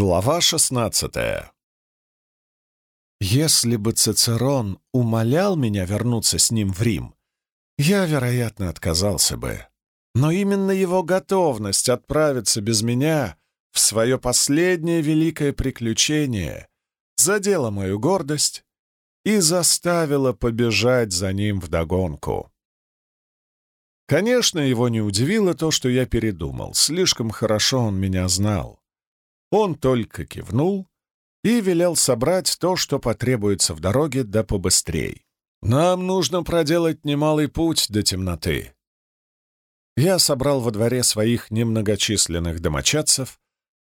Глава шестнадцатая Если бы Цицерон умолял меня вернуться с ним в Рим, я, вероятно, отказался бы. Но именно его готовность отправиться без меня в свое последнее великое приключение задела мою гордость и заставила побежать за ним вдогонку. Конечно, его не удивило то, что я передумал. Слишком хорошо он меня знал. Он только кивнул и велел собрать то, что потребуется в дороге, да побыстрей. Нам нужно проделать немалый путь до темноты. Я собрал во дворе своих немногочисленных домочадцев,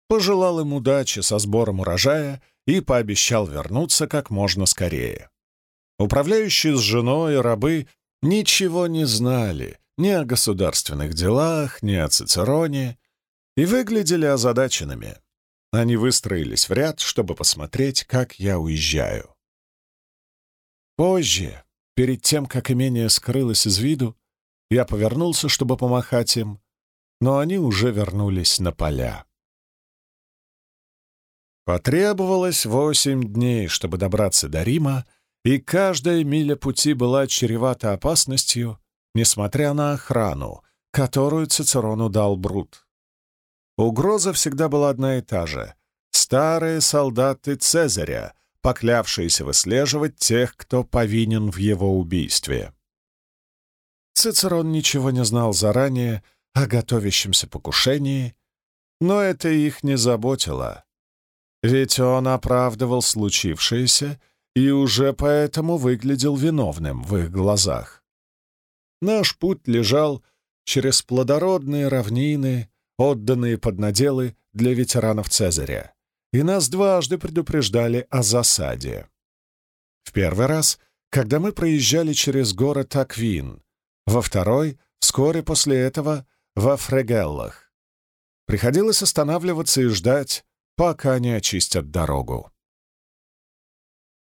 пожелал им удачи со сбором урожая и пообещал вернуться как можно скорее. Управляющие с женой и рабы ничего не знали ни о государственных делах, ни о Цицероне и выглядели озадаченными. Они выстроились в ряд, чтобы посмотреть, как я уезжаю. Позже, перед тем, как имение скрылось из виду, я повернулся, чтобы помахать им, но они уже вернулись на поля. Потребовалось восемь дней, чтобы добраться до Рима, и каждая миля пути была чревата опасностью, несмотря на охрану, которую Цицерону дал Брут. Угроза всегда была одна и та же — старые солдаты Цезаря, поклявшиеся выслеживать тех, кто повинен в его убийстве. Цицерон ничего не знал заранее о готовящемся покушении, но это их не заботило, ведь он оправдывал случившееся и уже поэтому выглядел виновным в их глазах. Наш путь лежал через плодородные равнины, отданные под наделы для ветеранов Цезаря, и нас дважды предупреждали о засаде. В первый раз, когда мы проезжали через город Аквин, во второй, вскоре после этого, во Фрегеллах. Приходилось останавливаться и ждать, пока они очистят дорогу.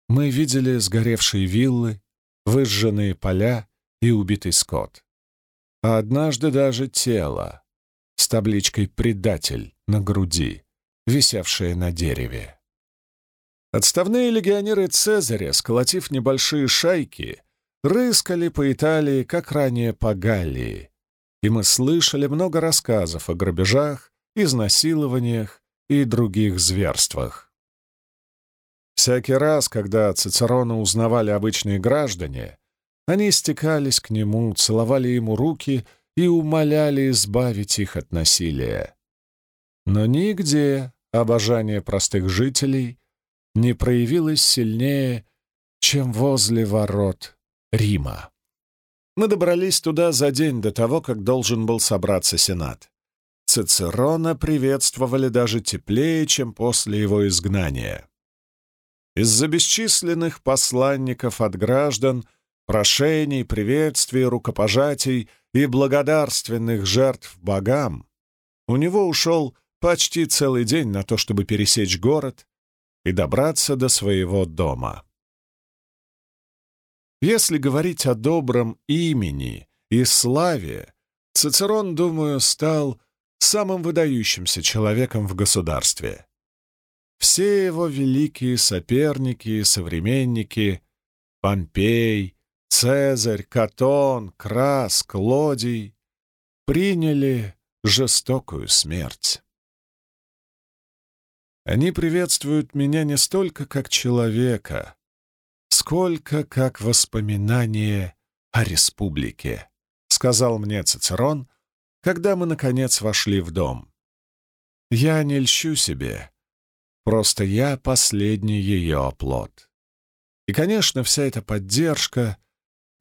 Мы видели сгоревшие виллы, выжженные поля и убитый скот. А однажды даже тело, с табличкой «Предатель» на груди, висевшая на дереве. Отставные легионеры Цезаря, сколотив небольшие шайки, рыскали по Италии, как ранее по Галлии, и мы слышали много рассказов о грабежах, изнасилованиях и других зверствах. Всякий раз, когда Цицерона узнавали обычные граждане, они стекались к нему, целовали ему руки и умоляли избавить их от насилия. Но нигде обожание простых жителей не проявилось сильнее, чем возле ворот Рима. Мы добрались туда за день до того, как должен был собраться Сенат. Цицерона приветствовали даже теплее, чем после его изгнания. Из-за бесчисленных посланников от граждан, прошений, приветствий, рукопожатий и благодарственных жертв богам, у него ушел почти целый день на то, чтобы пересечь город и добраться до своего дома. Если говорить о добром имени и славе, Цицерон, думаю, стал самым выдающимся человеком в государстве. Все его великие соперники и современники — Помпей, Цезарь, Катон, Крас, Клодий приняли жестокую смерть. Они приветствуют меня не столько как человека, сколько как воспоминание о республике, сказал мне Цицерон, когда мы, наконец, вошли в дом. Я не льщу себе, просто я последний ее оплот. И, конечно, вся эта поддержка —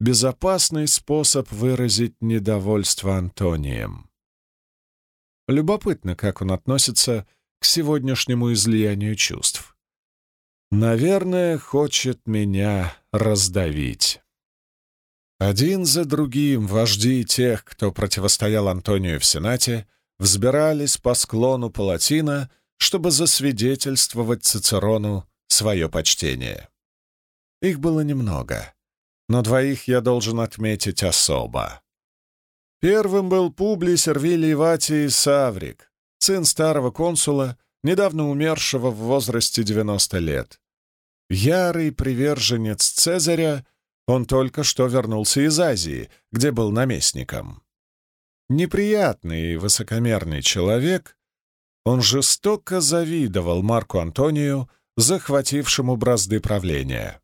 безопасный способ выразить недовольство Антонием. Любопытно, как он относится к сегодняшнему излиянию чувств. Наверное, хочет меня раздавить. Один за другим вожди тех, кто противостоял Антонию в Сенате, взбирались по склону Палатина, чтобы засвидетельствовать Цицерону свое почтение. Их было немного но двоих я должен отметить особо. Первым был Публий Сервилий Ватий Саврик, сын старого консула недавно умершего в возрасте 90 лет. Ярый приверженец Цезаря, он только что вернулся из Азии, где был наместником. Неприятный и высокомерный человек, он жестоко завидовал Марку Антонию, захватившему бразды правления.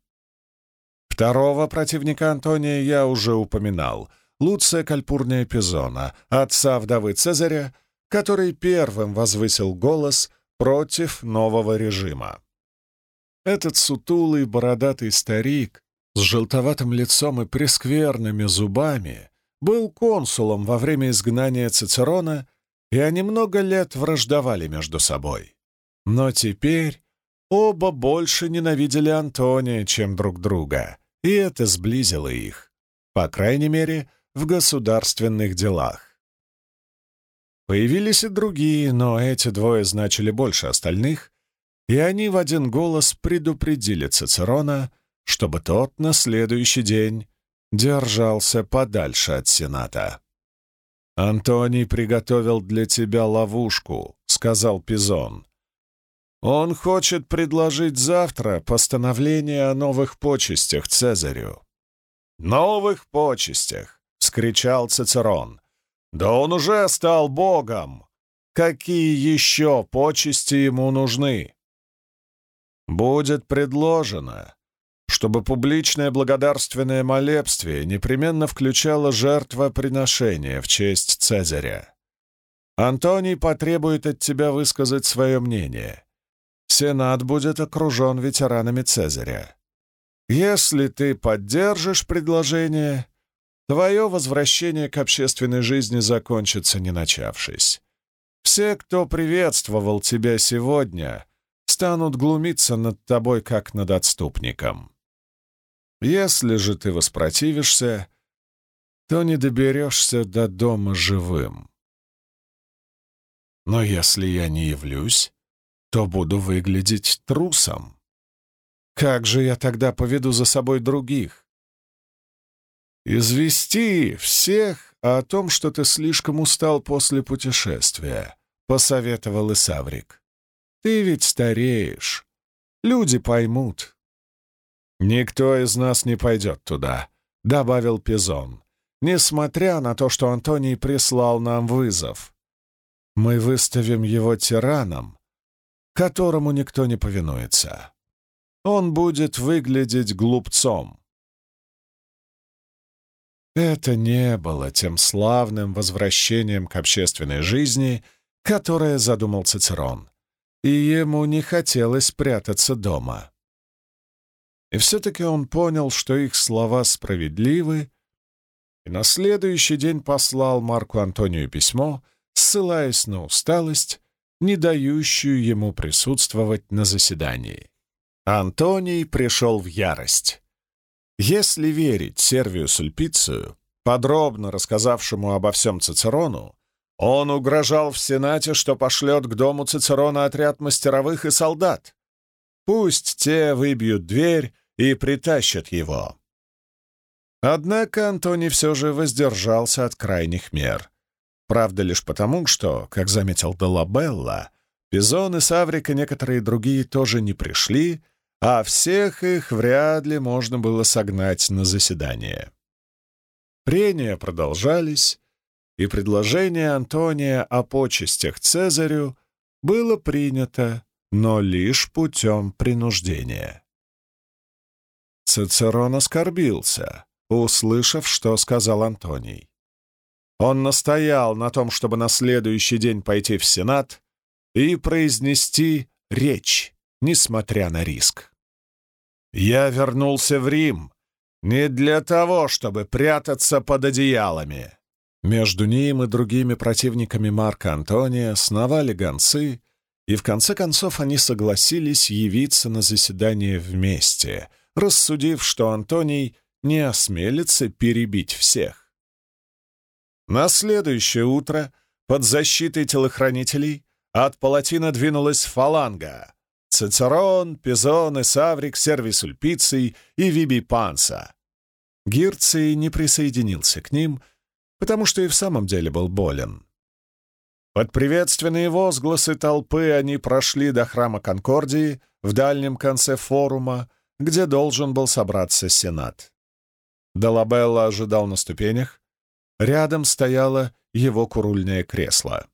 Второго противника Антония я уже упоминал — Луция Кальпурния Пизона, отца вдовы Цезаря, который первым возвысил голос против нового режима. Этот сутулый бородатый старик с желтоватым лицом и прескверными зубами был консулом во время изгнания Цицерона, и они много лет враждовали между собой. Но теперь оба больше ненавидели Антония, чем друг друга, и это сблизило их. По крайней мере, в государственных делах. Появились и другие, но эти двое значили больше остальных, и они в один голос предупредили Цицерона, чтобы тот на следующий день держался подальше от Сената. «Антоний приготовил для тебя ловушку», — сказал Пизон. «Он хочет предложить завтра постановление о новых почестях Цезарю». «Новых почестях! вскричал Цицерон. «Да он уже стал богом! Какие еще почести ему нужны?» «Будет предложено, чтобы публичное благодарственное молебствие непременно включало жертвоприношение в честь Цезаря. Антоний потребует от тебя высказать свое мнение. Сенат будет окружен ветеранами Цезаря. Если ты поддержишь предложение, твое возвращение к общественной жизни закончится, не начавшись. Все, кто приветствовал тебя сегодня, станут глумиться над тобой, как над отступником. Если же ты воспротивишься, то не доберешься до дома живым. Но если я не явлюсь, то буду выглядеть трусом. Как же я тогда поведу за собой других? «Извести всех о том, что ты слишком устал после путешествия», — посоветовал Исаврик. «Ты ведь стареешь. Люди поймут». «Никто из нас не пойдет туда», — добавил Пизон, «несмотря на то, что Антоний прислал нам вызов. Мы выставим его тираном, которому никто не повинуется. Он будет выглядеть глупцом». Это не было тем славным возвращением к общественной жизни, которое задумал Цицерон, и ему не хотелось прятаться дома. И все-таки он понял, что их слова справедливы, и на следующий день послал Марку Антонию письмо, ссылаясь на усталость, не дающую ему присутствовать на заседании. Антоний пришел в ярость. Если верить Сервию Сульпицию, подробно рассказавшему обо всем Цицерону, он угрожал в Сенате, что пошлет к дому Цицерона отряд мастеровых и солдат. Пусть те выбьют дверь и притащат его. Однако Антоний все же воздержался от крайних мер. Правда, лишь потому, что, как заметил Долабелла, Пизон и Саврик и некоторые другие тоже не пришли, а всех их вряд ли можно было согнать на заседание. Прения продолжались, и предложение Антония о почестях Цезарю было принято, но лишь путем принуждения. Цицерон оскорбился, услышав, что сказал Антоний. Он настоял на том, чтобы на следующий день пойти в Сенат и произнести речь, несмотря на риск. «Я вернулся в Рим не для того, чтобы прятаться под одеялами». Между ним и другими противниками Марка Антония сновали гонцы, и в конце концов они согласились явиться на заседание вместе, рассудив, что Антоний не осмелится перебить всех. На следующее утро под защитой телохранителей от палатина двинулась фаланга, Цицерон, Пизон, Саврик, Сервис Ульпиций и Виби Панса. Гирций не присоединился к ним, потому что и в самом деле был болен. Под приветственные возгласы толпы они прошли до храма Конкордии в дальнем конце форума, где должен был собраться Сенат. Долабелла ожидал на ступенях. Рядом стояло его курульное кресло.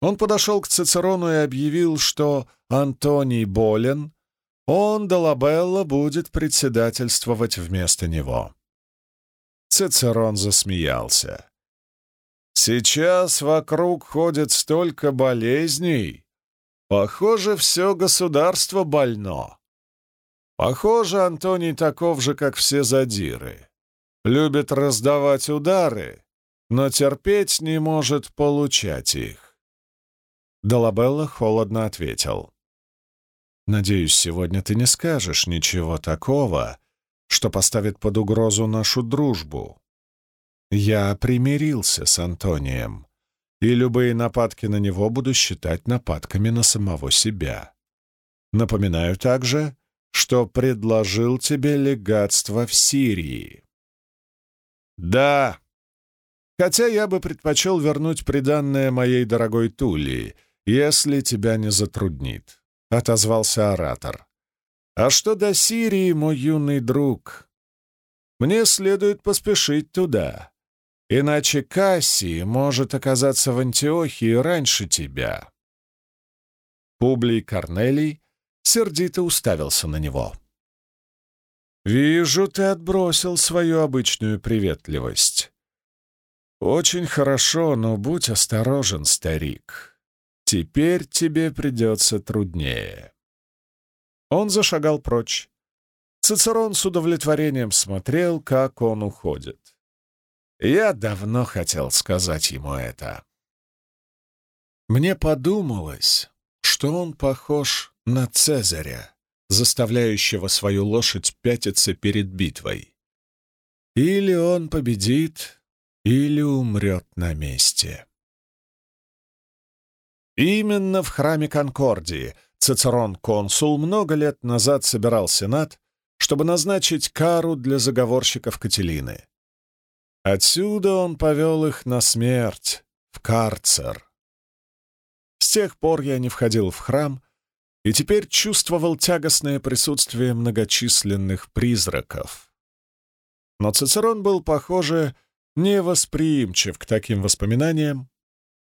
Он подошел к Цицерону и объявил, что Антоний болен, он, Долабелла, будет председательствовать вместо него. Цицерон засмеялся. «Сейчас вокруг ходит столько болезней. Похоже, все государство больно. Похоже, Антоний таков же, как все задиры. Любит раздавать удары, но терпеть не может получать их». Долабелла холодно ответил. «Надеюсь, сегодня ты не скажешь ничего такого, что поставит под угрозу нашу дружбу. Я примирился с Антонием, и любые нападки на него буду считать нападками на самого себя. Напоминаю также, что предложил тебе легатство в Сирии. Да, хотя я бы предпочел вернуть приданное моей дорогой Тулии, если тебя не затруднит, — отозвался оратор. А что до Сирии, мой юный друг? Мне следует поспешить туда, иначе Кассий может оказаться в Антиохии раньше тебя. Публий Корнелий сердито уставился на него. «Вижу, ты отбросил свою обычную приветливость. Очень хорошо, но будь осторожен, старик. Теперь тебе придется труднее». Он зашагал прочь. Цицерон с удовлетворением смотрел, как он уходит. Я давно хотел сказать ему это. Мне подумалось, что он похож на Цезаря, заставляющего свою лошадь пятиться перед битвой. Или он победит, или умрет на месте. Именно в храме Конкордии Цицерон-консул много лет назад собирал Сенат, чтобы назначить кару для заговорщиков Кателины. Отсюда он повел их на смерть, в карцер. С тех пор я не входил в храм и теперь чувствовал тягостное присутствие многочисленных призраков. Но Цицерон был, похоже, невосприимчив к таким воспоминаниям.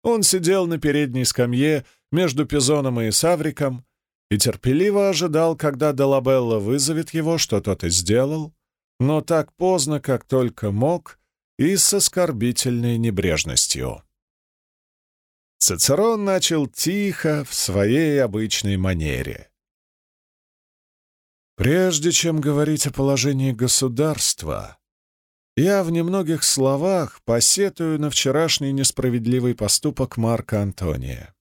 Он сидел на передней скамье между Пизоном и Савриком и терпеливо ожидал, когда Долабелла вызовет его, что тот и сделал, но так поздно, как только мог, и с оскорбительной небрежностью. Цицерон начал тихо, в своей обычной манере. «Прежде чем говорить о положении государства, я в немногих словах посетую на вчерашний несправедливый поступок Марка Антония.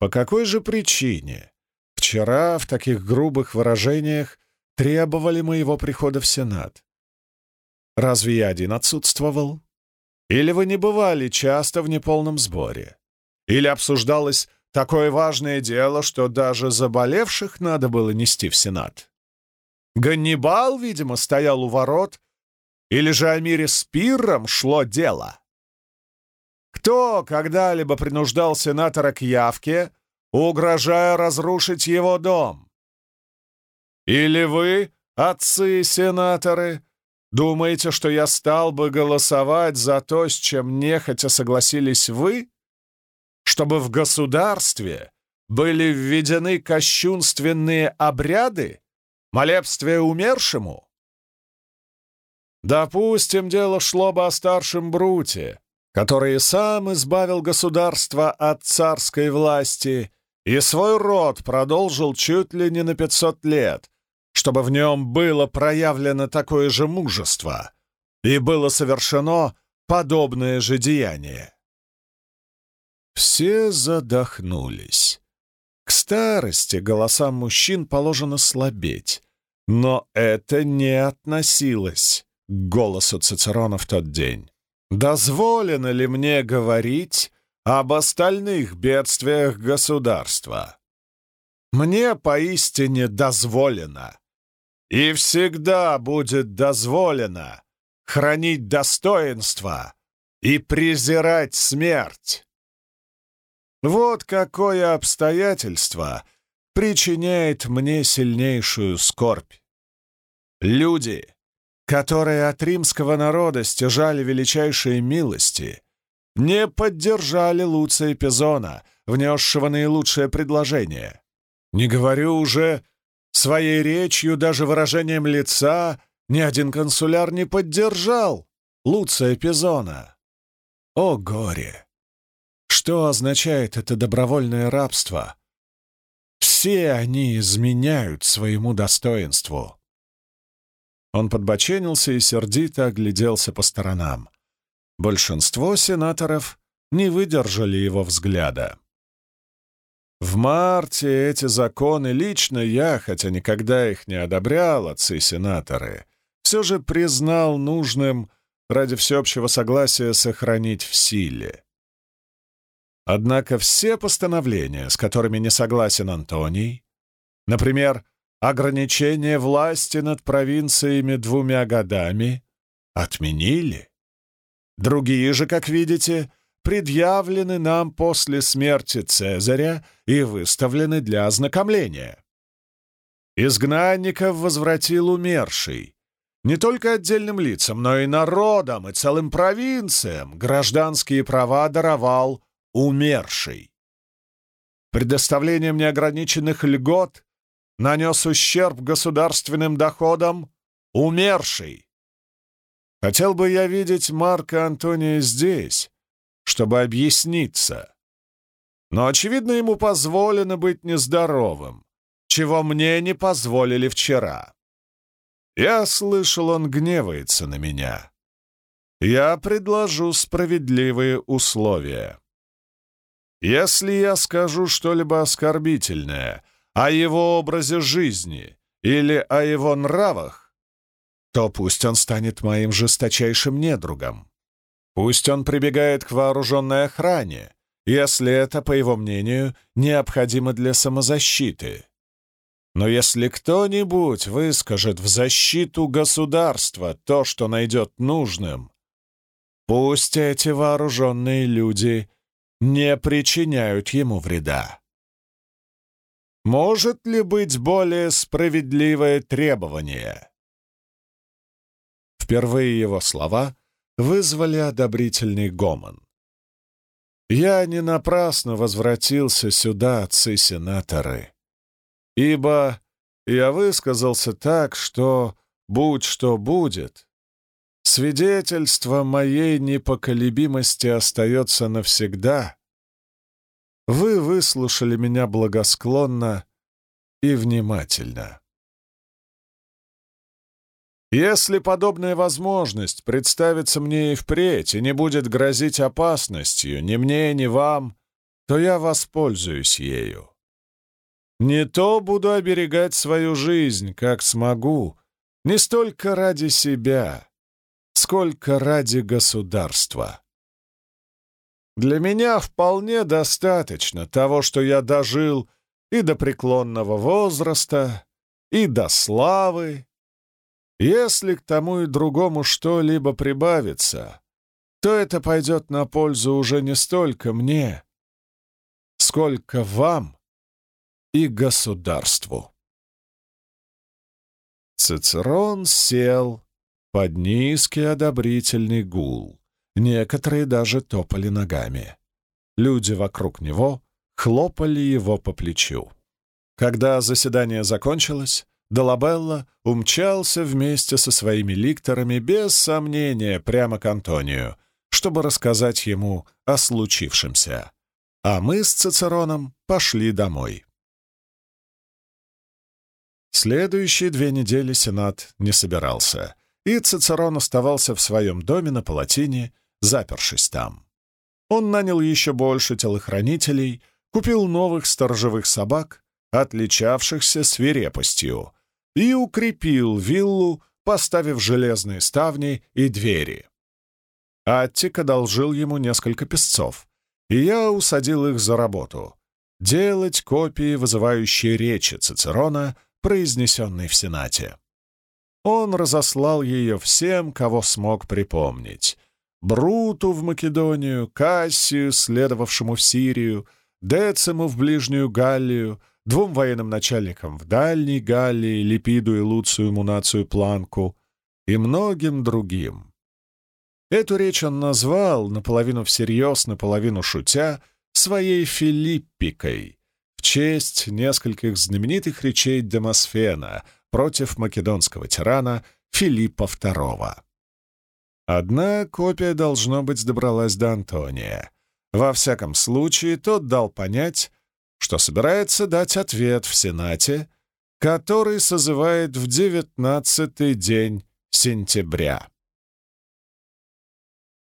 По какой же причине вчера в таких грубых выражениях требовали моего прихода в Сенат? Разве я один отсутствовал? Или вы не бывали часто в неполном сборе? Или обсуждалось такое важное дело, что даже заболевших надо было нести в Сенат? Ганнибал, видимо, стоял у ворот, или же о мире с Пирром шло дело? Кто когда-либо принуждал сенатора к явке, угрожая разрушить его дом? Или вы, отцы-сенаторы, думаете, что я стал бы голосовать за то, с чем нехотя согласились вы? Чтобы в государстве были введены кощунственные обряды, молебствие умершему? Допустим, дело шло бы о старшем Бруте, который сам избавил государство от царской власти и свой род продолжил чуть ли не на пятьсот лет, чтобы в нем было проявлено такое же мужество и было совершено подобное же деяние. Все задохнулись. К старости голосам мужчин положено слабеть, но это не относилось к голосу Цицерона в тот день. Дозволено ли мне говорить об остальных бедствиях государства? Мне поистине дозволено и всегда будет дозволено хранить достоинство и презирать смерть. Вот какое обстоятельство причиняет мне сильнейшую скорбь. Люди, которые от римского народа стяжали величайшие милости, не поддержали Луция Пизона, внесшего наилучшее предложение. Не говорю уже своей речью, даже выражением лица, ни один консуляр не поддержал Луция Пизона. О горе! Что означает это добровольное рабство? Все они изменяют своему достоинству. Он подбоченился и сердито огляделся по сторонам. Большинство сенаторов не выдержали его взгляда. В марте эти законы лично я, хотя никогда их не одобрял, отцы-сенаторы, все же признал нужным ради всеобщего согласия сохранить в силе. Однако все постановления, с которыми не согласен Антоний, например, ограничение власти над провинциями двумя годами, отменили. Другие же, как видите, предъявлены нам после смерти Цезаря и выставлены для ознакомления. Изгнанников возвратил умерший. Не только отдельным лицам, но и народам и целым провинциям гражданские права даровал умерший. Предоставлением неограниченных льгот нанес ущерб государственным доходам умерший. Хотел бы я видеть Марка Антония здесь, чтобы объясниться. Но, очевидно, ему позволено быть нездоровым, чего мне не позволили вчера. Я слышал, он гневается на меня. Я предложу справедливые условия. Если я скажу что-либо оскорбительное о его образе жизни или о его нравах, то пусть он станет моим жесточайшим недругом. Пусть он прибегает к вооруженной охране, если это, по его мнению, необходимо для самозащиты. Но если кто-нибудь выскажет в защиту государства то, что найдет нужным, пусть эти вооруженные люди не причиняют ему вреда. Может ли быть более справедливое требование? Впервые его слова вызвали одобрительный гомон. «Я не напрасно возвратился сюда, отцы-сенаторы, ибо я высказался так, что, будь что будет, свидетельство моей непоколебимости остается навсегда. Вы выслушали меня благосклонно и внимательно. Если подобная возможность представится мне и впредь и не будет грозить опасностью ни мне, ни вам, то я воспользуюсь ею. Не то буду оберегать свою жизнь, как смогу, не столько ради себя, сколько ради государства. Для меня вполне достаточно того, что я дожил и до преклонного возраста, и до славы, если к тому и другому что-либо прибавится, то это пойдет на пользу уже не столько мне, сколько вам и государству. Цицерон сел под низкий одобрительный гул. Некоторые даже топали ногами. Люди вокруг него хлопали его по плечу. Когда заседание закончилось, Долабелла умчался вместе со своими ликторами без сомнения прямо к Антонию, чтобы рассказать ему о случившемся. А мы с Цицероном пошли домой. Следующие две недели Сенат не собирался, и Цицерон оставался в своем доме на Палатине, запершись там. Он нанял еще больше телохранителей, купил новых сторожевых собак, отличавшихся свирепостью, и укрепил виллу, поставив железные ставни и двери. Аттик одолжил ему несколько песцов, и я усадил их за работу — делать копии, вызывающие речи Цицерона, произнесенной в Сенате. Он разослал ее всем, кого смог припомнить. Бруту в Македонию, Кассию, следовавшему в Сирию, Дециму в Ближнюю Галлию, двум военным начальникам в Дальней Галлии, Липиду и Луцию Мунацию Планку и многим другим. Эту речь он назвал, наполовину всерьез, наполовину шутя, своей Филиппикой в честь нескольких знаменитых речей Демосфена против македонского тирана Филиппа II. Одна копия, должно быть, добралась до Антония. Во всяком случае, тот дал понять, что собирается дать ответ в Сенате, который созывает в девятнадцатый день сентября.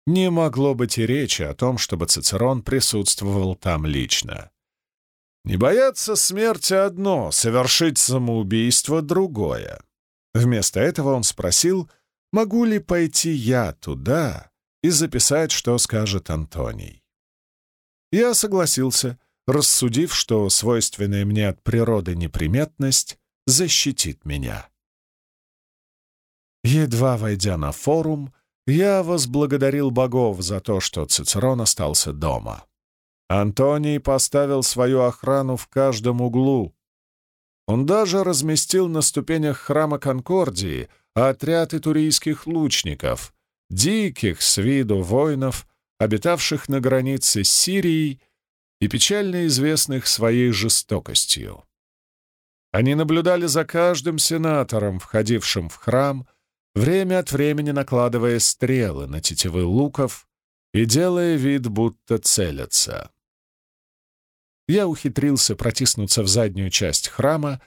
Не могло быть и речи о том, чтобы Цицерон присутствовал там лично. Не бояться смерти одно, совершить самоубийство другое. Вместо этого он спросил, могу ли пойти я туда и записать, что скажет Антоний. Я согласился, рассудив, что свойственная мне от природы неприметность защитит меня. Едва войдя на форум, я возблагодарил богов за то, что Цицерон остался дома. Антоний поставил свою охрану в каждом углу. Он даже разместил на ступенях храма Конкордии отряд итурийских лучников, диких с виду воинов, обитавших на границе с Сирией и печально известных своей жестокостью. Они наблюдали за каждым сенатором, входившим в храм, время от времени накладывая стрелы на тетивы луков и делая вид, будто целятся. Я ухитрился протиснуться в заднюю часть храма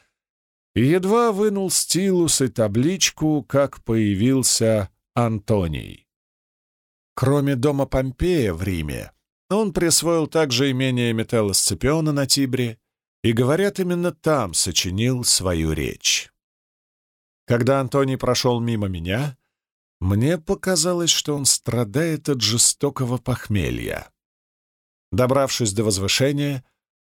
и едва вынул стилус и табличку, как появился Антоний. Кроме дома Помпея в Риме, он присвоил также имение Метелла Сципиона на Тибре и, говорят, именно там сочинил свою речь. Когда Антоний прошел мимо меня, мне показалось, что он страдает от жестокого похмелья. Добравшись до возвышения,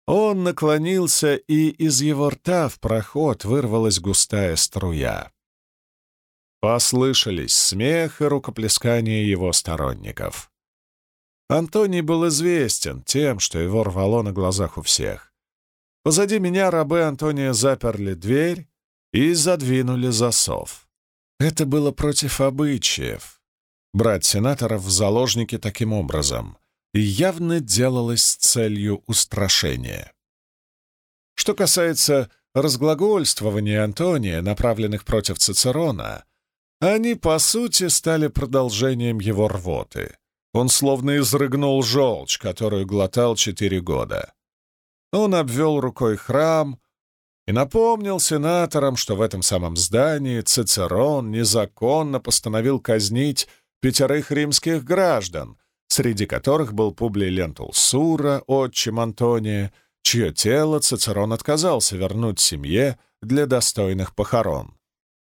он наклонился, и из его рта в проход вырвалась густая струя. Послышались смех и рукоплескания его сторонников. Антоний был известен тем, что его рвало на глазах у всех. Позади меня рабы Антония заперли дверь, и задвинули засов. Это было против обычаев. Брать сенаторов в заложники таким образом и явно делалось с целью устрашения. Что касается разглагольствования Антония, направленных против Цицерона, они, по сути, стали продолжением его рвоты. Он словно изрыгнул желчь, которую глотал четыре года. Он обвел рукой храм, и напомнил сенаторам, что в этом самом здании Цицерон незаконно постановил казнить пятерых римских граждан, среди которых был Публий Лентул Сура, отчим Антония, чье тело Цицерон отказался вернуть семье для достойных похорон.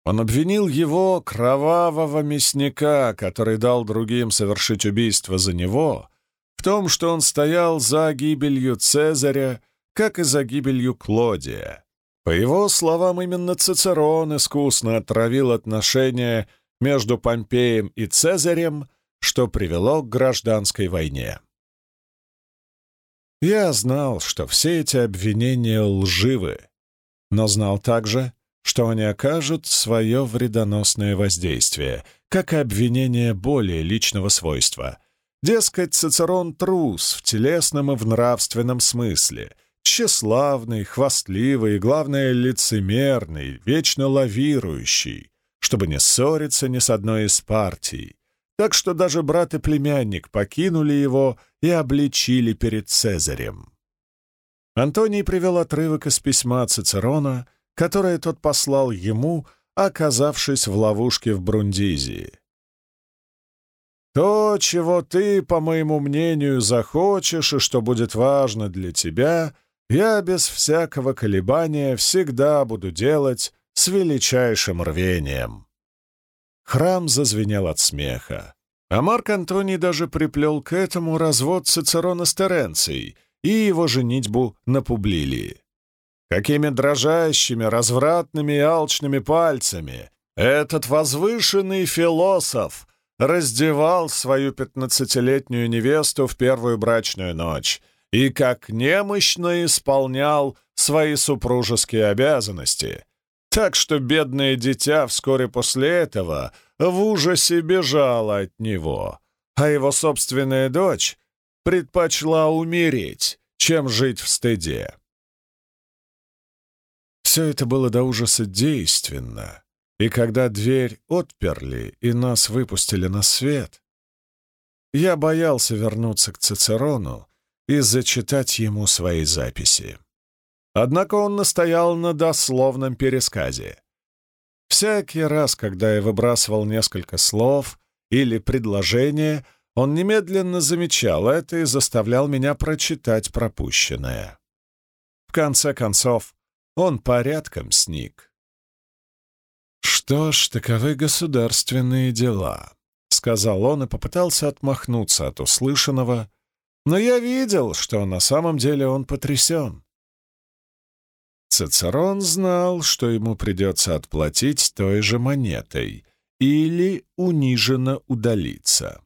Он обвинил его, кровавого мясника, который дал другим совершить убийство за него, в том, что он стоял за гибелью Цезаря, как и за гибелью Клодия. По его словам, именно Цицерон искусно отравил отношения между Помпеем и Цезарем, что привело к гражданской войне. Я знал, что все эти обвинения лживы, но знал также, что они окажут свое вредоносное воздействие, как и обвинения более личного свойства. Дескать, Цицерон — трус в телесном и в нравственном смысле — тщеславный, хвастливый и, главное, лицемерный, вечно лавирующий, чтобы не ссориться ни с одной из партий. Так что даже брат и племянник покинули его и обличили перед Цезарем. Антоний привел отрывок из письма Цицерона, которое тот послал ему, оказавшись в ловушке в Брундизии. «То, чего ты, по моему мнению, захочешь и что будет важно для тебя, я без всякого колебания всегда буду делать с величайшим рвением». Храм зазвенел от смеха, а Марк Антоний даже приплел к этому развод Цицерона с Теренцией и его женитьбу на Публилии. Какими дрожащими, развратными и алчными пальцами этот возвышенный философ раздевал свою пятнадцатилетнюю невесту в первую брачную ночь и как немощно исполнял свои супружеские обязанности, так что бедное дитя вскоре после этого в ужасе бежало от него, а его собственная дочь предпочла умереть, чем жить в стыде. Все это было до ужаса действенно, и когда дверь отперли и нас выпустили на свет, я боялся вернуться к Цицерону и зачитать ему свои записи. Однако он настоял на дословном пересказе. Всякий раз, когда я выбрасывал несколько слов или предложения, он немедленно замечал это и заставлял меня прочитать пропущенное. В конце концов, он порядком сник. «Что ж, таковы государственные дела», — сказал он и попытался отмахнуться от услышанного, но я видел, что на самом деле он потрясен. Цицерон знал, что ему придется отплатить той же монетой или униженно удалиться.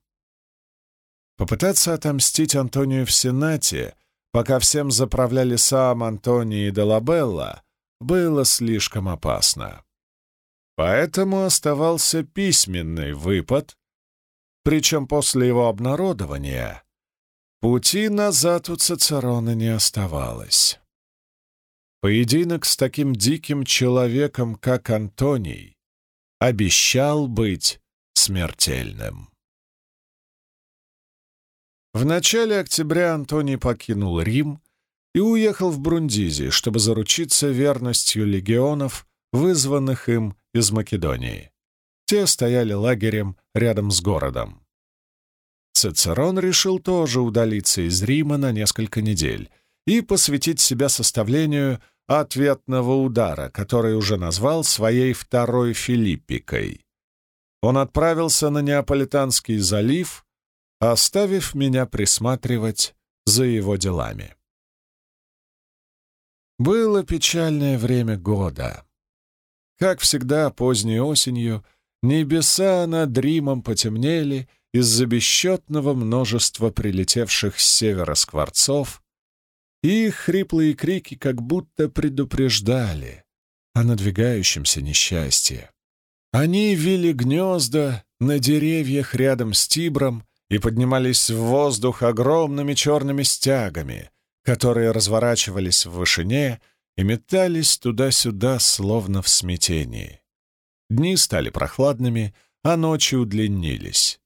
Попытаться отомстить Антонию в Сенате, пока всем заправляли сам Антоний и Делабелла, было слишком опасно. Поэтому оставался письменный выпад, причем после его обнародования пути назад у Цицерона не оставалось. Поединок с таким диким человеком, как Антоний, обещал быть смертельным. В начале октября Антоний покинул Рим и уехал в Брундизи, чтобы заручиться верностью легионов, вызванных им из Македонии. Те стояли лагерем рядом с городом. Цицерон решил тоже удалиться из Рима на несколько недель и посвятить себя составлению ответного удара, который уже назвал своей второй Филиппикой. Он отправился на Неаполитанский залив оставив меня присматривать за его делами. Было печальное время года. Как всегда, поздней осенью небеса над Римом потемнели из-за бесчетного множества прилетевших с севера скворцов, и их хриплые крики как будто предупреждали о надвигающемся несчастье. Они вили гнезда на деревьях рядом с Тибром и поднимались в воздух огромными черными стягами, которые разворачивались в вышине и метались туда-сюда, словно в смятении. Дни стали прохладными, а ночи удлинились.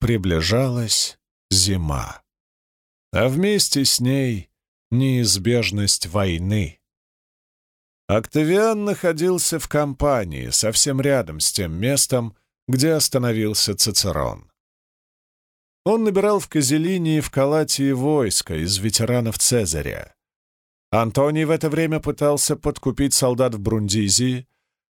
Приближалась зима. А вместе с ней неизбежность войны. Октавиан находился в компании, совсем рядом с тем местом, где остановился Цицерон. Он набирал в Козелине и в Калатии войско из ветеранов Цезаря. Антоний в это время пытался подкупить солдат в Брундизии,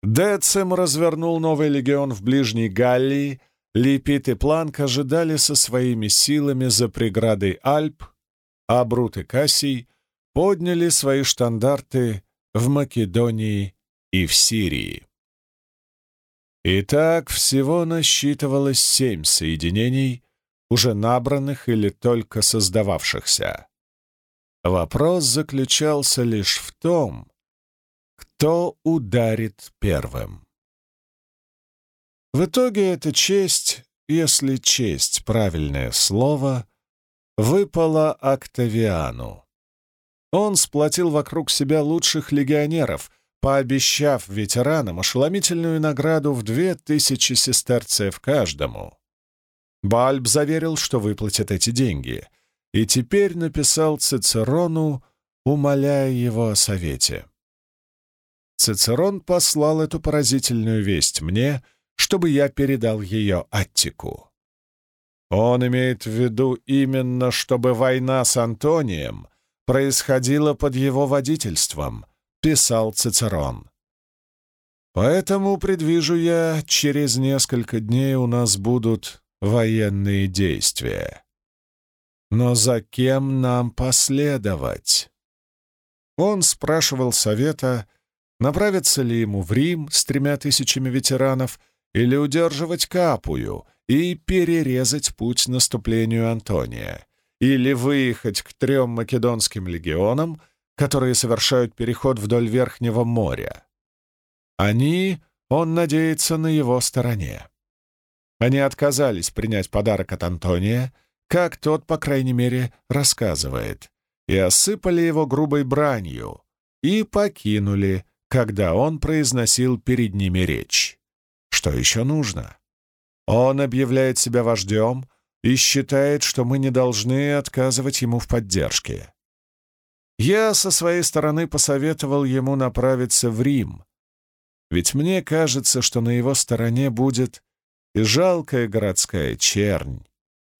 Децим развернул новый легион в Ближней Галлии, Липит и Планк ожидали со своими силами за преградой Альп, а Брут и Кассий подняли свои штандарты в Македонии и в Сирии. Итак, всего насчитывалось семь соединений, уже набранных или только создававшихся. Вопрос заключался лишь в том, кто ударит первым. В итоге эта честь, если честь — правильное слово, выпала Октавиану. Он сплотил вокруг себя лучших легионеров, пообещав ветеранам ошеломительную награду в две тысячи сестерцев каждому. Бальб заверил, что выплатит эти деньги, и теперь написал Цицерону, умоляя его о совете. Цицерон послал эту поразительную весть мне, чтобы я передал ее Аттику. Он имеет в виду именно, чтобы война с Антонием происходила под его водительством, писал Цицерон. Поэтому, предвижу я, через несколько дней у нас будут военные действия. Но за кем нам последовать? Он спрашивал совета, направиться ли ему в Рим с тремя тысячами ветеранов или удерживать Капую и перерезать путь наступлению Антония, или выехать к трем македонским легионам, которые совершают переход вдоль Верхнего моря. Они, он надеется, на его стороне. Они отказались принять подарок от Антония, как тот, по крайней мере, рассказывает, и осыпали его грубой бранью, и покинули, когда он произносил перед ними речь. Что еще нужно? Он объявляет себя вождем и считает, что мы не должны отказывать ему в поддержке. Я со своей стороны посоветовал ему направиться в Рим, ведь мне кажется, что на его стороне будет и жалкая городская чернь,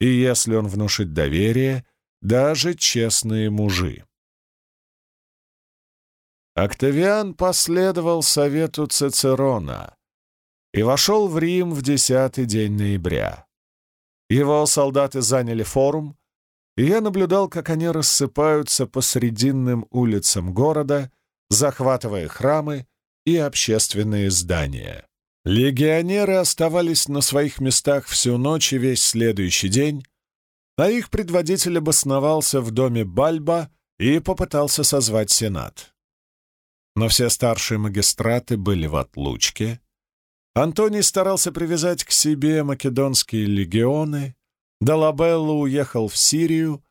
и если он внушит доверие, даже честные мужи. Октавиан последовал совету Цицерона и вошел в Рим в десятый день ноября. Его солдаты заняли форум, и я наблюдал, как они рассыпаются по срединным улицам города, захватывая храмы и общественные здания. Легионеры оставались на своих местах всю ночь и весь следующий день, а их предводитель обосновался в доме Бальба и попытался созвать Сенат. Но все старшие магистраты были в отлучке. Антоний старался привязать к себе македонские легионы, Долабелло уехал в Сирию,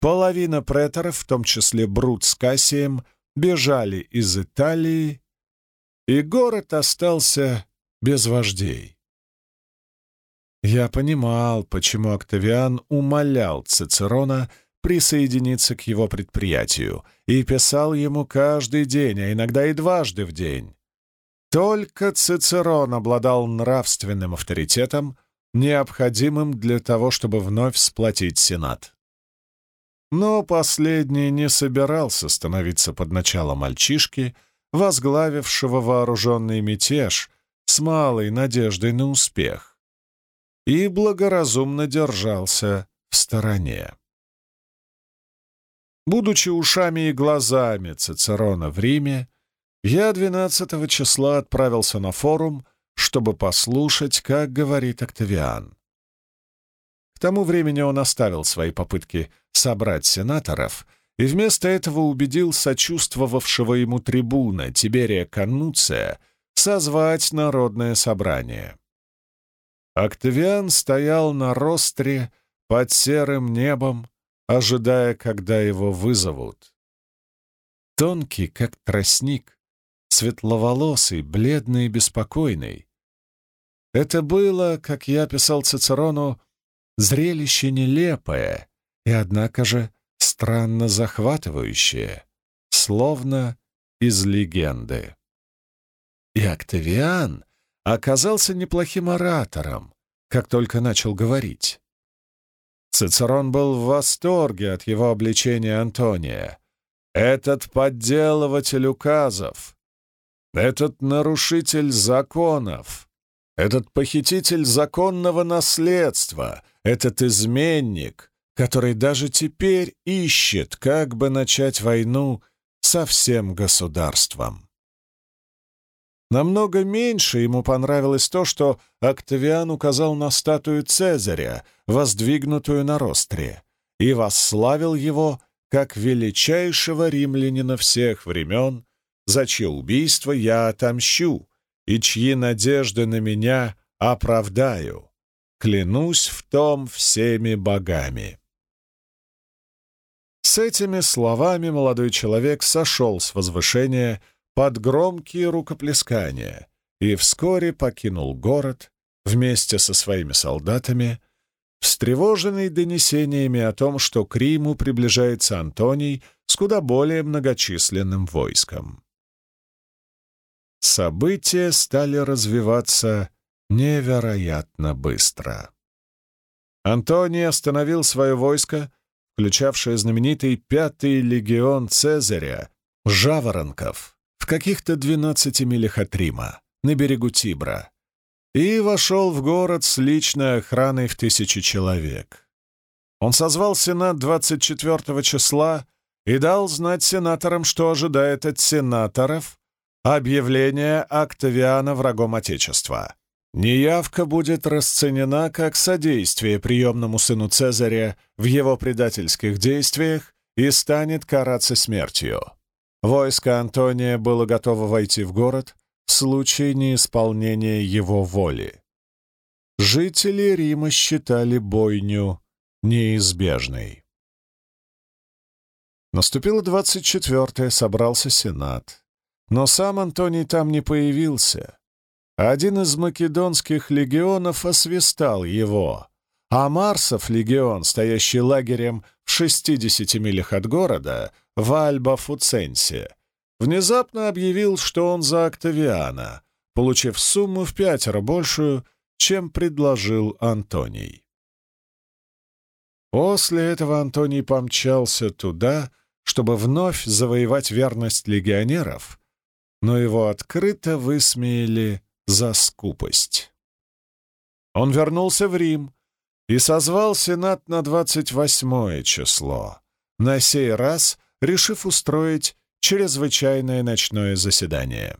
половина преторов, в том числе Брут с Кассием, бежали из Италии, и город остался без вождей. Я понимал, почему Октавиан умолял Цицерона присоединиться к его предприятию и писал ему каждый день, а иногда и дважды в день. Только Цицерон обладал нравственным авторитетом, необходимым для того, чтобы вновь сплотить Сенат. Но последний не собирался становиться под начало мальчишки, возглавившего вооруженный мятеж с малой надеждой на успех, и благоразумно держался в стороне. Будучи ушами и глазами Цицерона в Риме, я 12 числа отправился на форум, чтобы послушать, как говорит Октавиан. К тому времени он оставил свои попытки собрать сенаторов и вместо этого убедил сочувствовавшего ему трибуна Тиберия Кануция созвать народное собрание. Октавиан стоял на ростре под серым небом, ожидая, когда его вызовут. Тонкий, как тростник, светловолосый, бледный и беспокойный. Это было, как я писал Цицерону, зрелище нелепое и, однако же, странно захватывающее, словно из легенды. И Октавиан оказался неплохим оратором, как только начал говорить. Цицерон был в восторге от его обличения Антония. Этот подделыватель указов, этот нарушитель законов, этот похититель законного наследства, этот изменник, который даже теперь ищет, как бы начать войну со всем государством. Намного меньше ему понравилось то, что Октавиан указал на статую Цезаря, воздвигнутую на ростре, и восславил его как величайшего римлянина всех времен, за чье убийство я отомщу и чьи надежды на меня оправдаю. Клянусь в том всеми богами. С этими словами молодой человек сошел с возвышения, под громкие рукоплескания и вскоре покинул город вместе со своими солдатами, встревоженный донесениями о том, что к Риму приближается Антоний с куда более многочисленным войском. События стали развиваться невероятно быстро. Антоний остановил свое войско, включавшее знаменитый Пятый легион Цезаря, Жаворонков, в каких-то двенадцати милях от Рима, на берегу Тибра, и вошел в город с личной охраной в тысячи человек. Он созвал Сенат 24 числа и дал знать сенаторам, что ожидает от сенаторов объявление Октавиана врагом Отечества. Неявка будет расценена как содействие приемному сыну Цезаря в его предательских действиях и станет караться смертью. Войско Антония было готово войти в город в случае неисполнения его воли. Жители Рима считали бойню неизбежной. Наступило двадцать четвертое, собрался Сенат. Но сам Антоний там не появился. Один из македонских легионов освистал его, а Марсов легион, стоящий лагерем в 60 милях от города, в Альба-Фуценсе, внезапно объявил, что он за Октавиана, получив сумму в пятеро большую, чем предложил Антоний. После этого Антоний помчался туда, чтобы вновь завоевать верность легионеров, но его открыто высмеяли за скупость. Он вернулся в Рим и созвал Сенат на 28 число, на сей раз решив устроить чрезвычайное ночное заседание.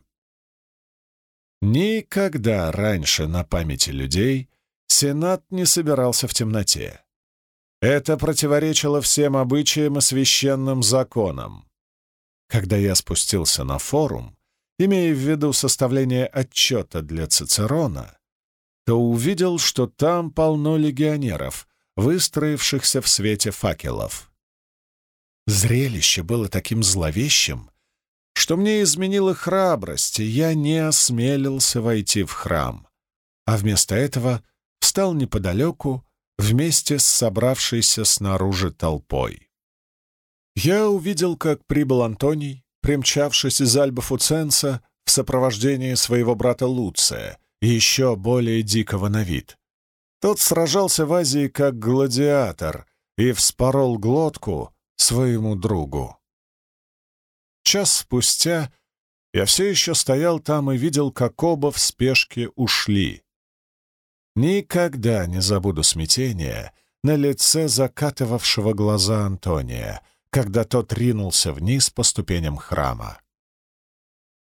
Никогда раньше на памяти людей Сенат не собирался в темноте. Это противоречило всем обычаям и священным законам. Когда я спустился на форум, имея в виду составление отчета для Цицерона, то увидел, что там полно легионеров, выстроившихся в свете факелов. Зрелище было таким зловещим, что мне изменило храбрость, и я не осмелился войти в храм, а вместо этого встал неподалеку вместе с собравшейся снаружи толпой. Я увидел, как прибыл Антоний, примчавшись из Альба Фуценса в сопровождении своего брата Луция, еще более дикого на вид. Тот сражался в Азии как гладиатор и вспорол глотку своему другу. Час спустя я все еще стоял там и видел, как оба в спешке ушли. Никогда не забуду смятения на лице закатывавшего глаза Антония, когда тот ринулся вниз по ступеням храма.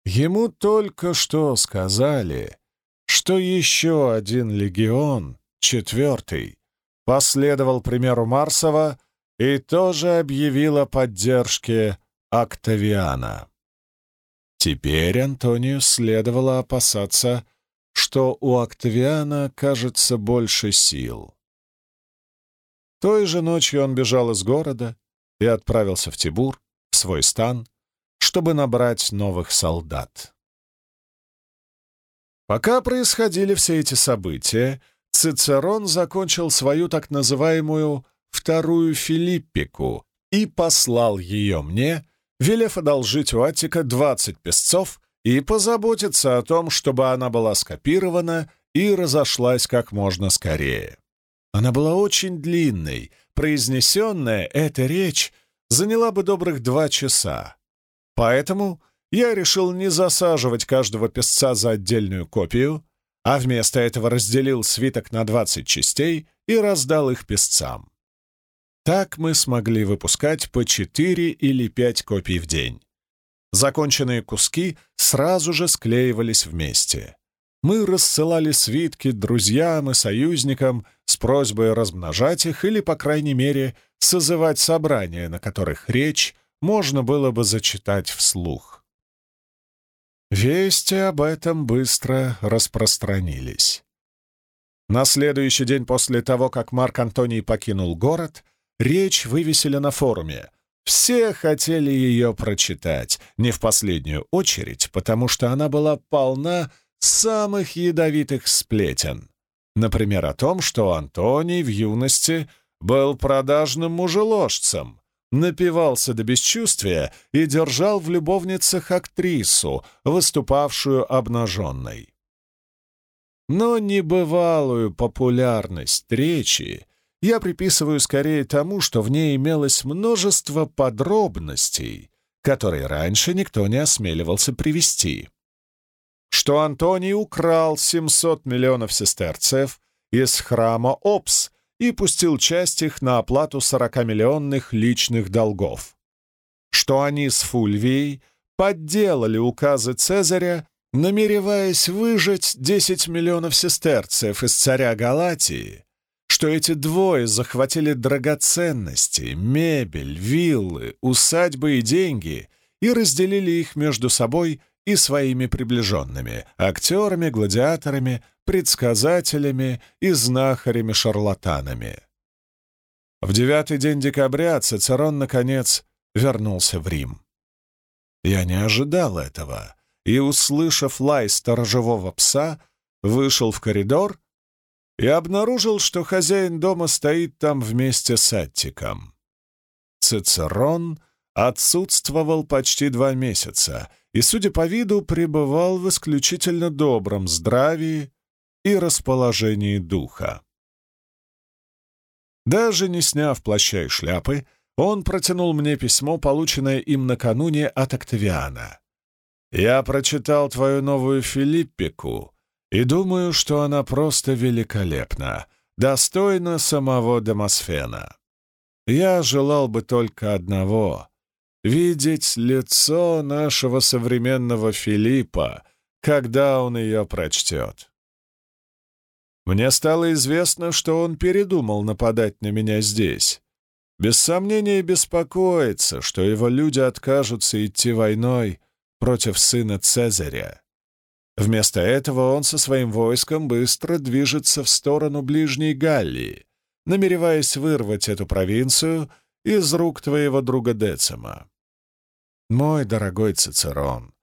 Ему только что сказали, что еще один легион, четвертый, последовал примеру Марсова и тоже объявил о поддержке Октавиана. Теперь Антонию следовало опасаться, что у Октавиана, кажется, больше сил. Той же ночью он бежал из города и отправился в Тибур, в свой стан, чтобы набрать новых солдат. Пока происходили все эти события, Цицерон закончил свою так называемую «вторую Филиппику» и послал ее мне, велев одолжить у Аттика двадцать песцов и позаботиться о том, чтобы она была скопирована и разошлась как можно скорее. Она была очень длинной, произнесенная эта речь заняла бы добрых два часа. Поэтому я решил не засаживать каждого песца за отдельную копию, а вместо этого разделил свиток на 20 частей и раздал их песцам. Так мы смогли выпускать по 4 или 5 копий в день. Законченные куски сразу же склеивались вместе. Мы рассылали свитки друзьям и союзникам с просьбой размножать их или, по крайней мере, созывать собрания, на которых речь можно было бы зачитать вслух. Вести об этом быстро распространились. На следующий день после того, как Марк Антоний покинул город, речь вывесили на форуме, все хотели ее прочитать, не в последнюю очередь, потому что она была полна самых ядовитых сплетен. Например, о том, что Антоний в юности был продажным мужеложцем, напивался до бесчувствия и держал в любовницах актрису, выступавшую обнаженной. Но небывалую популярность речи я приписываю скорее тому, что в ней имелось множество подробностей, которые раньше никто не осмеливался привести. Что Антоний украл 700 миллионов сестерцев из храма Опс и пустил часть их на оплату 40-миллионных личных долгов. Что они с Фульвией подделали указы Цезаря намереваясь выжать 10 миллионов сестерцев из царя Галатии, что эти двое захватили драгоценности, мебель, виллы, усадьбы и деньги и разделили их между собой и своими приближенными — актерами, гладиаторами, предсказателями и знахарями-шарлатанами. В девятый день декабря Цицерон, наконец, вернулся в Рим. Я не ожидал этого и, услышав лай сторожевого пса, вышел в коридор и обнаружил, что хозяин дома стоит там вместе с Аттиком. Цицерон отсутствовал почти два месяца и, судя по виду, пребывал в исключительно добром здравии и расположении духа. Даже не сняв плаща и шляпы, он протянул мне письмо, полученное им накануне от Октавиана. «Я прочитал твою новую Филиппику и думаю, что она просто великолепна, достойна самого Демосфена. Я желал бы только одного видеть лицо нашего современного Филиппа, когда он ее прочтет. Мне стало известно, что он передумал нападать на меня здесь. Без сомнения беспокоится, что его люди откажутся идти войной против сына Цезаря. Вместо этого он со своим войском быстро движется в сторону ближней Галлии, намереваясь вырвать эту провинцию из рук твоего друга Децима. Мой дорогой Цицерон,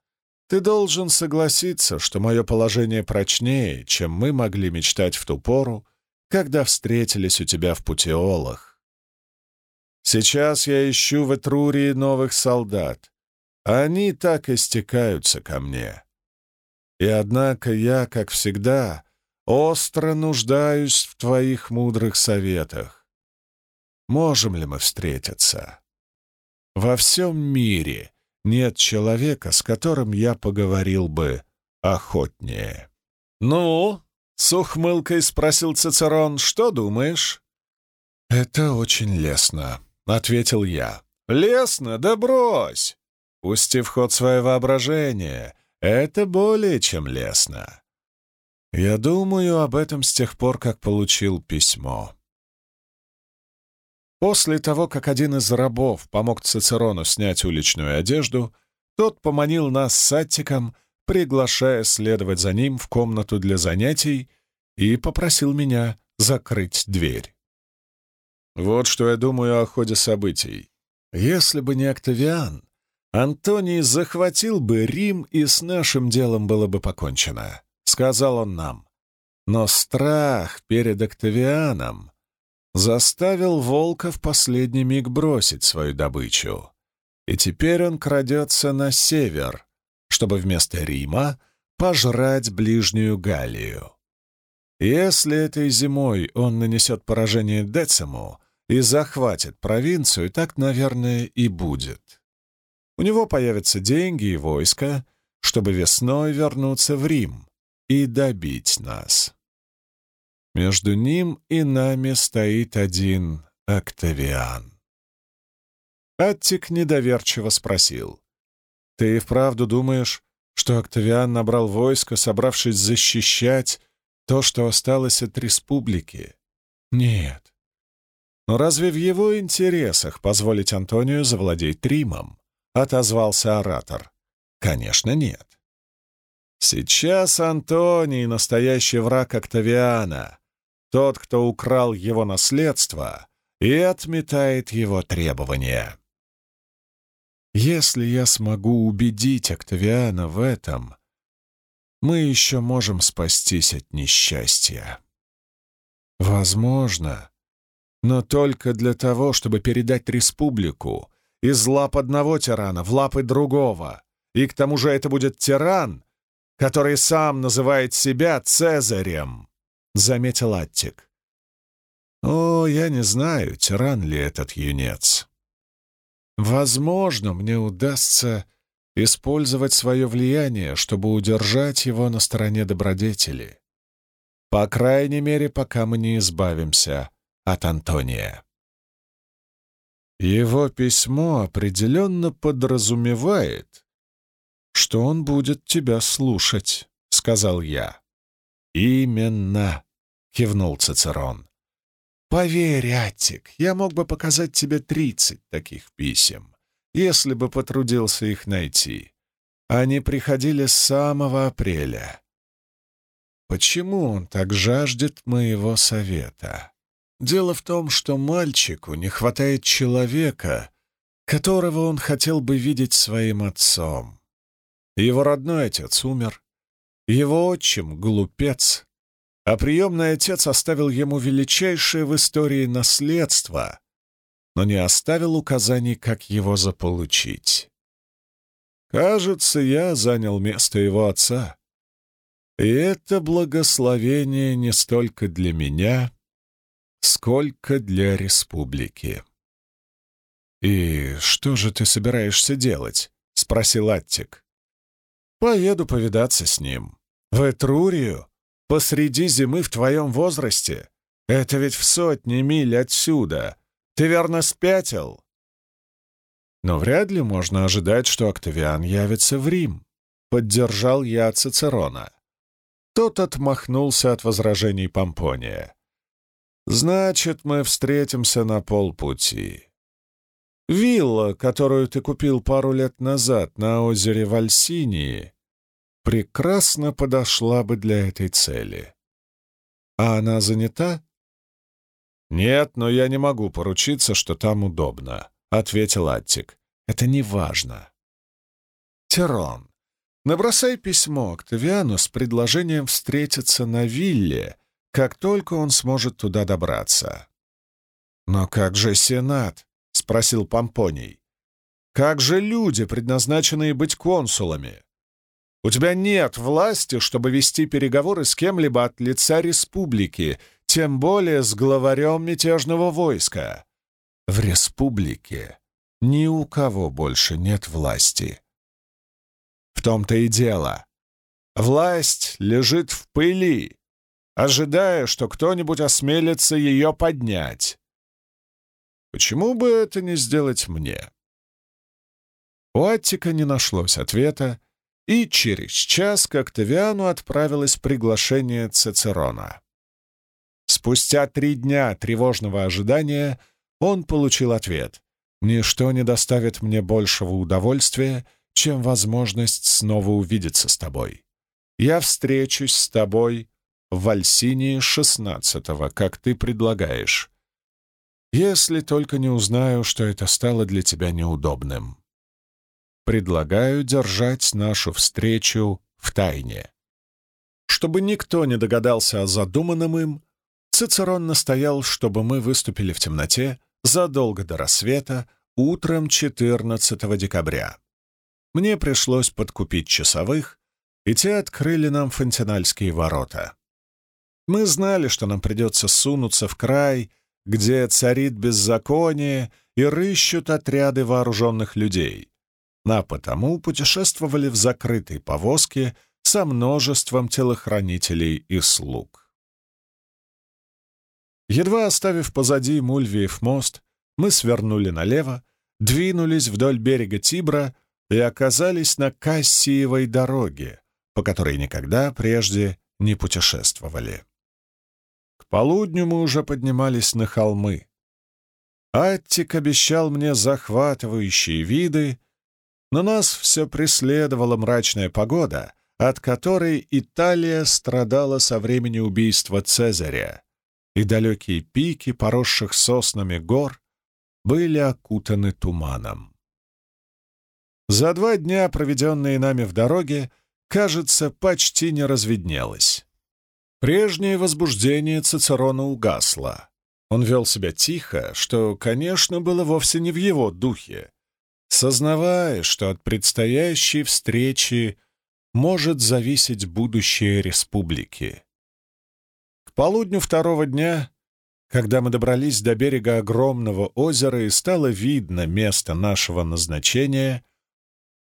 ты должен согласиться, что мое положение прочнее, чем мы могли мечтать в ту пору, когда встретились у тебя в Путиолах. Сейчас я ищу в Этрурии новых солдат. Они так истекаются ко мне. И однако я, как всегда, остро нуждаюсь в твоих мудрых советах. Можем ли мы встретиться? Во всем мире нет человека, с которым я поговорил бы охотнее. «Ну?» — с ухмылкой спросил Цицерон. «Что думаешь?» «Это очень лестно», — ответил я. «Лестно? Да брось! Пусти в ход свое воображение. Это более чем лестно. Я думаю об этом с тех пор, как получил письмо. После того, как один из рабов помог Цицерону снять уличную одежду, тот поманил нас с Аттиком, приглашая следовать за ним в комнату для занятий и попросил меня закрыть дверь. Вот что я думаю о ходе событий. Если бы не Октавиан, Антоний захватил бы Рим, и с нашим делом было бы покончено, — сказал он нам. Но страх перед Октавианом заставил волка в последний миг бросить свою добычу. И теперь он крадется на север, чтобы вместо Рима пожрать ближнюю Галлию. Если этой зимой он нанесет поражение Дециму и захватит провинцию, так, наверное, и будет. У него появятся деньги и войско, чтобы весной вернуться в Рим и добить нас. Между ним и нами стоит один Октавиан. Аттик недоверчиво спросил. «Ты и вправду думаешь, что Октавиан набрал войско, собравшись защищать то, что осталось от республики?» «Нет. Но разве в его интересах позволить Антонию завладеть Римом?» — отозвался оратор. «Конечно, нет. Сейчас Антоний — настоящий враг Октавиана, тот, кто украл его наследство и отметает его требования. Если я смогу убедить Октавиана в этом, мы еще можем спастись от несчастья. Возможно, но только для того, чтобы передать республику из лап одного тирана в лапы другого. И к тому же это будет тиран, который сам называет себя Цезарем. — заметил Аттик. «О, я не знаю, тиран ли этот юнец. Возможно, мне удастся использовать свое влияние, чтобы удержать его на стороне добродетели. По крайней мере, пока мы не избавимся от Антония». Его письмо определенно подразумевает, что он будет тебя слушать», — сказал я. «Именно», — кивнул Цицерон. «Поверь, Аттик, я мог бы показать тебе тридцать таких писем, если бы потрудился их найти. Они приходили с самого апреля. Почему он так жаждет моего совета? Дело в том, что мальчику не хватает человека, которого он хотел бы видеть своим отцом. Его родной отец умер, его отчим — глупец, а приемный отец оставил ему величайшее в истории наследство, но не оставил указаний, как его заполучить. Кажется, я занял место его отца. И это благословение не столько для меня, сколько для республики. «И что же ты собираешься делать?» — спросил Аттик. «Поеду повидаться с ним. В Этрурию? Посреди зимы в твоем возрасте? Это ведь в сотни миль отсюда. Ты верно спятил?» Но вряд ли можно ожидать, что Октавиан явится в Рим. Поддержал я Цицерона. Тот отмахнулся от возражений Помпония. «Значит, мы встретимся на полпути. Вилла, которую ты купил пару лет назад на озере Вальсинии, прекрасно подошла бы для этой цели. А она занята?» «Нет, но я не могу поручиться, что там удобно», ответил Аттик. «Это не важно». «Тирон, набросай письмо Октавиану с предложением встретиться на вилле, как только он сможет туда добраться». «Но как же Сенат?» — спросил Помпоний. «Как же люди, предназначенные быть консулами? У тебя нет власти, чтобы вести переговоры с кем-либо от лица республики, тем более с главарем мятежного войска. В республике ни у кого больше нет власти. В том-то и дело. Власть лежит в пыли, ожидая, что кто-нибудь осмелится ее поднять. Почему бы это не сделать мне? У Аттика не нашлось ответа, и через час к Октавиану отправилось приглашение Цицерона. Спустя три дня тревожного ожидания — он получил ответ. «Ничто не доставит мне большего удовольствия, чем возможность снова увидеться с тобой. Я встречусь с тобой в Вальсинии шестнадцатого, как ты предлагаешь, если только не узнаю, что это стало для тебя неудобным. Предлагаю держать нашу встречу в тайне. Чтобы никто не догадался о задуманном им, Цицерон настоял, чтобы мы выступили в темноте задолго до рассвета, утром 14 декабря. Мне пришлось подкупить часовых, и те открыли нам фонтенальские ворота. Мы знали, что нам придется сунуться в край, где царит беззаконие и рыщут отряды вооруженных людей, а потому путешествовали в закрытой повозке со множеством телохранителей и слуг. Едва оставив позади Мульвиев мост, мы свернули налево, двинулись вдоль берега Тибра и оказались на Кассиевой дороге, по которой никогда прежде не путешествовали. Полудню мы уже поднимались на холмы. Аттик обещал мне захватывающие виды, но нас все преследовала мрачная погода, от которой Италия страдала со времени убийства Цезаря, и далекие пики, поросших соснами гор, были окутаны туманом. За два дня, проведенные нами в дороге, кажется, почти не разведнелось. Прежнее возбуждение Цицерона угасло. Он вел себя тихо, что, конечно, было вовсе не в его духе, сознавая, что от предстоящей встречи может зависеть будущее республики полудню второго дня, когда мы добрались до берега огромного озера и стало видно место нашего назначения,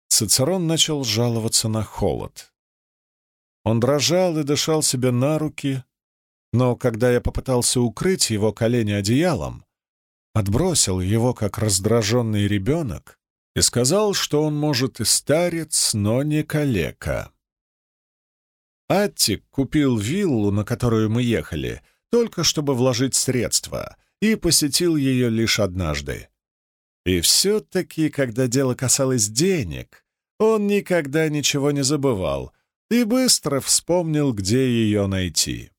Цицерон начал жаловаться на холод. Он дрожал и дышал себе на руки, но когда я попытался укрыть его колени одеялом, отбросил его, как раздраженный ребенок, и сказал, что он может и старец, но не калека. Аттик купил виллу, на которую мы ехали, только чтобы вложить средства, и посетил ее лишь однажды. И все-таки, когда дело касалось денег, он никогда ничего не забывал и быстро вспомнил, где ее найти.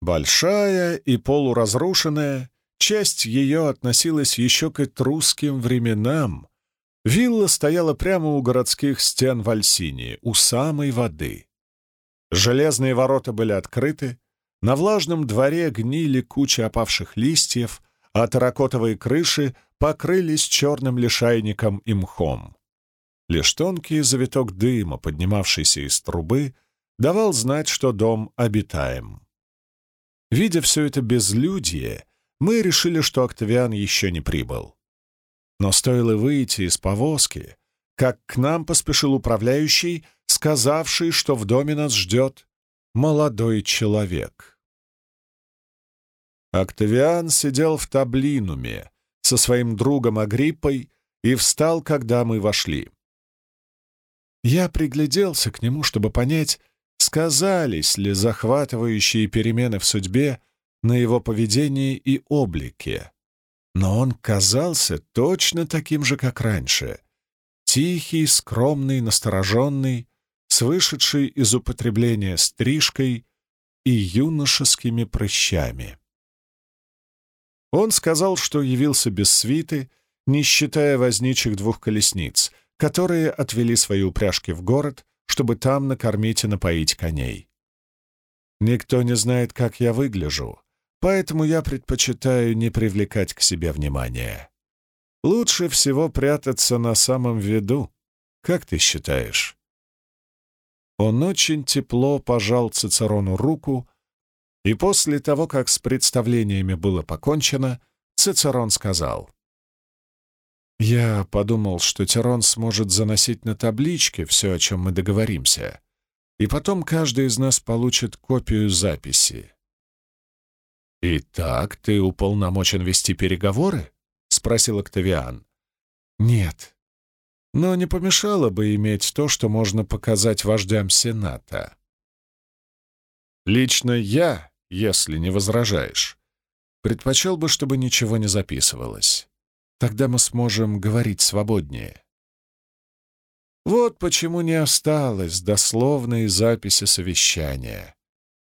Большая и полуразрушенная, часть ее относилась еще к этрусским временам. Вилла стояла прямо у городских стен в у самой воды. Железные ворота были открыты, на влажном дворе гнили кучи опавших листьев, а таракотовые крыши покрылись черным лишайником и мхом. Лишь тонкий завиток дыма, поднимавшийся из трубы, давал знать, что дом обитаем. Видя все это безлюдье, мы решили, что Октавиан еще не прибыл. Но стоило выйти из повозки, как к нам поспешил управляющий, сказавший, что в доме нас ждет молодой человек. Октавиан сидел в таблинуме со своим другом Агриппой и встал, когда мы вошли. Я пригляделся к нему, чтобы понять, сказались ли захватывающие перемены в судьбе на его поведении и облике. Но он казался точно таким же, как раньше. Тихий, скромный, настороженный, с вышедшей из употребления стрижкой и юношескими прыщами. Он сказал, что явился без свиты, не считая возничих двух колесниц, которые отвели свои упряжки в город, чтобы там накормить и напоить коней. Никто не знает, как я выгляжу, поэтому я предпочитаю не привлекать к себе внимания. Лучше всего прятаться на самом виду. Как ты считаешь?» Он очень тепло пожал Цицерону руку, и после того, как с представлениями было покончено, Цицерон сказал. «Я подумал, что Тирон сможет заносить на табличке все, о чем мы договоримся, и потом каждый из нас получит копию записи». «Итак, ты уполномочен вести переговоры?» — спросил Октавиан. «Нет. Но не помешало бы иметь то, что можно показать вождям Сената». «Лично я, если не возражаешь, предпочел бы, чтобы ничего не записывалось». Тогда мы сможем говорить свободнее. Вот почему не осталось дословной записи совещания,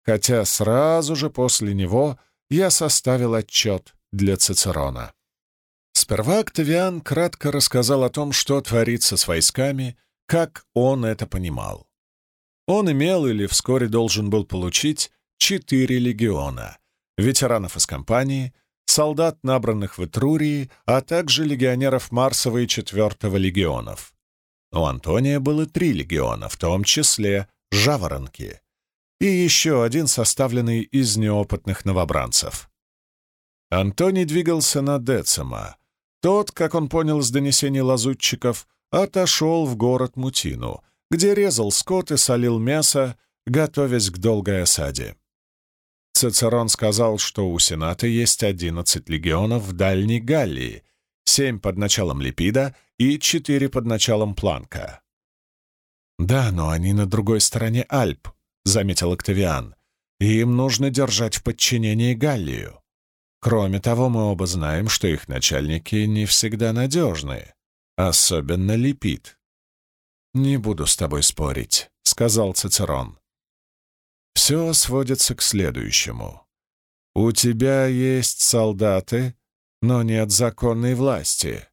хотя сразу же после него я составил отчет для Цицерона. Сперва Октавиан кратко рассказал о том, что творится с войсками, как он это понимал. Он имел или вскоре должен был получить четыре легиона, ветеранов из компании — солдат, набранных в Этрурии, а также легионеров Марсовой и Четвертого легионов. У Антония было три легиона, в том числе «Жаворонки», и еще один, составленный из неопытных новобранцев. Антоний двигался на Децима. Тот, как он понял из донесений лазутчиков, отошел в город Мутину, где резал скот и солил мясо, готовясь к долгой осаде. Цицерон сказал, что у Сената есть 11 легионов в Дальней Галлии, 7 под началом Липида и 4 под началом Планка. «Да, но они на другой стороне Альп», — заметил Октавиан, «и им нужно держать в подчинении Галлию. Кроме того, мы оба знаем, что их начальники не всегда надежные, особенно Липид». «Не буду с тобой спорить», — сказал Цицерон. Все сводится к следующему. У тебя есть солдаты, но нет законной власти.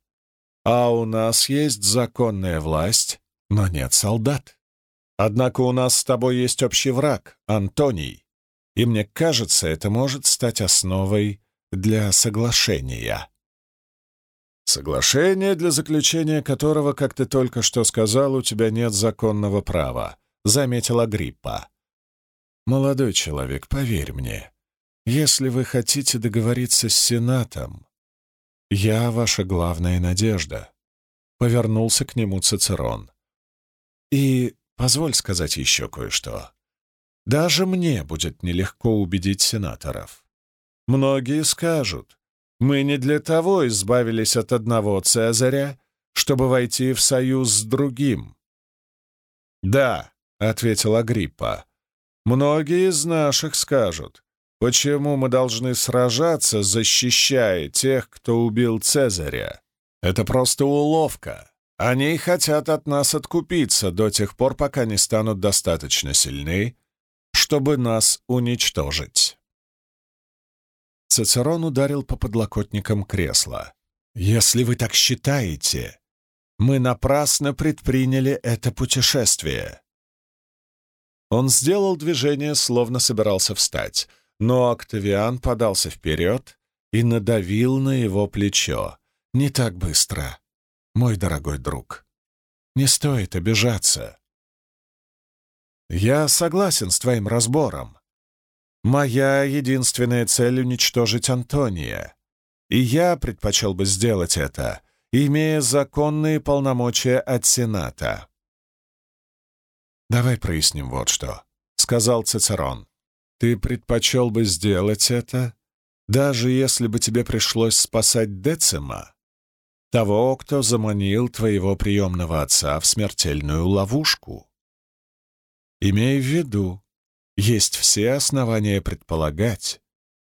А у нас есть законная власть, но нет солдат. Однако у нас с тобой есть общий враг, Антоний, и мне кажется, это может стать основой для соглашения. Соглашение, для заключения которого, как ты только что сказал, у тебя нет законного права, заметила Гриппа. «Молодой человек, поверь мне, если вы хотите договориться с Сенатом, я ваша главная надежда», — повернулся к нему Цицерон. «И позволь сказать еще кое-что. Даже мне будет нелегко убедить сенаторов. Многие скажут, мы не для того избавились от одного Цезаря, чтобы войти в союз с другим. «Да», — ответила Агриппа, — «многие из наших скажут, почему мы должны сражаться, защищая тех, кто убил Цезаря. Это просто уловка. Они хотят от нас откупиться до тех пор, пока не станут достаточно сильны, чтобы нас уничтожить». Цицерон ударил по подлокотникам кресла. «Если вы так считаете, мы напрасно предприняли это путешествие». Он сделал движение, словно собирался встать, но Октавиан подался вперед и надавил на его плечо. «Не так быстро, мой дорогой друг. Не стоит обижаться. Я согласен с твоим разбором. Моя единственная цель — уничтожить Антония. И я предпочел бы сделать это, имея законные полномочия от Сената. «Давай проясним вот что», — сказал Цицерон. «Ты предпочел бы сделать это, даже если бы тебе пришлось спасать Децима, того, кто заманил твоего приемного отца в смертельную ловушку. Имей в виду, есть все основания предполагать,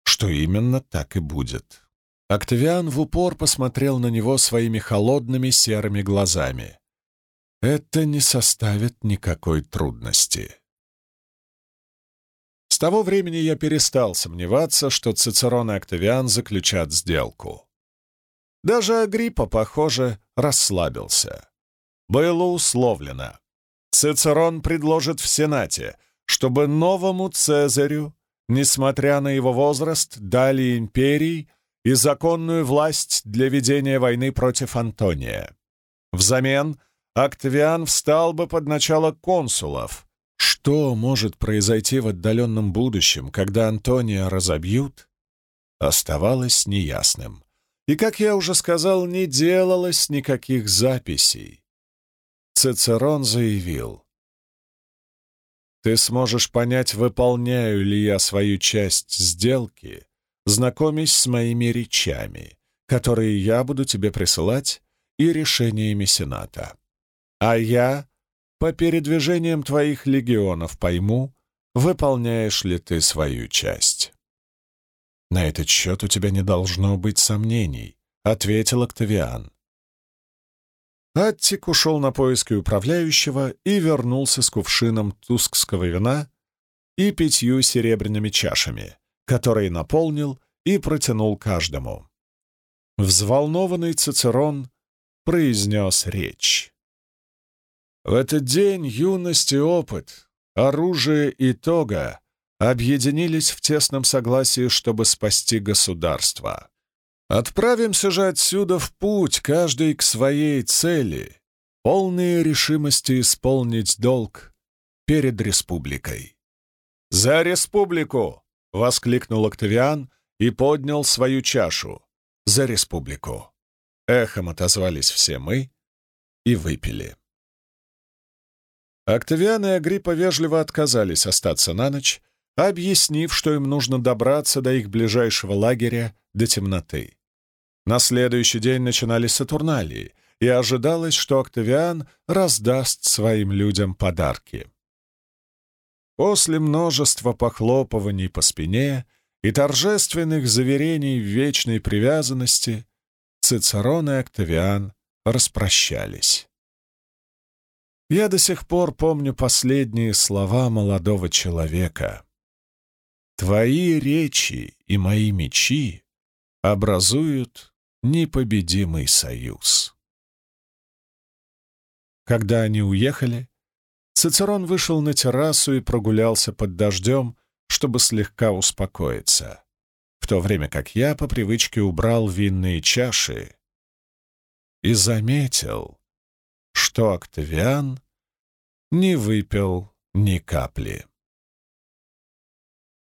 что именно так и будет». Октавиан в упор посмотрел на него своими холодными серыми глазами. «Это не составит никакой трудности». С того времени я перестал сомневаться, что Цицерон и Октавиан заключат сделку. Даже Агриппа, похоже, расслабился. Было условлено. Цицерон предложит в Сенате, чтобы новому Цезарю, несмотря на его возраст, дали империи и законную власть для ведения войны против Антония. Взамен Октавиан встал бы под начало консулов. Что может произойти в отдаленном будущем, когда Антония разобьют, оставалось неясным. И, как я уже сказал, не делалось никаких записей. Цицерон заявил, «Ты сможешь понять, выполняю ли я свою часть сделки, знакомясь с моими речами, которые я буду тебе присылать, и решениями Сената. А я по передвижениям твоих легионов пойму, выполняешь ли ты свою часть. «На этот счет у тебя не должно быть сомнений», — ответил Октавиан. Аттик ушел на поиски управляющего и вернулся с кувшином тускского вина и пятью серебряными чашами, который наполнил и протянул каждому. Взволнованный Цицерон произнес речь. В этот день юность и опыт, оружие и тога объединились в тесном согласии, чтобы спасти государство. Отправимся же отсюда в путь, каждый к своей цели, полные решимости исполнить долг перед республикой. «За республику!» — воскликнул Октавиан и поднял свою чашу. «За республику!» Эхом отозвались все мы и выпили. Октавиан и Агриппа вежливо отказались остаться на ночь, объяснив, что им нужно добраться до их ближайшего лагеря до темноты. На следующий день начинались Сатурналии, и ожидалось, что Октавиан раздаст своим людям подарки. После множества похлопываний по спине и торжественных заверений в вечной привязанности Цицерон и Октавиан распрощались. Я до сих пор помню последние слова молодого человека. «Твои речи и мои мечи образуют непобедимый союз». Когда они уехали, Цицерон вышел на террасу и прогулялся под дождем, чтобы слегка успокоиться, в то время как я по привычке убрал винные чаши и заметил, что Октавиан не выпил ни капли.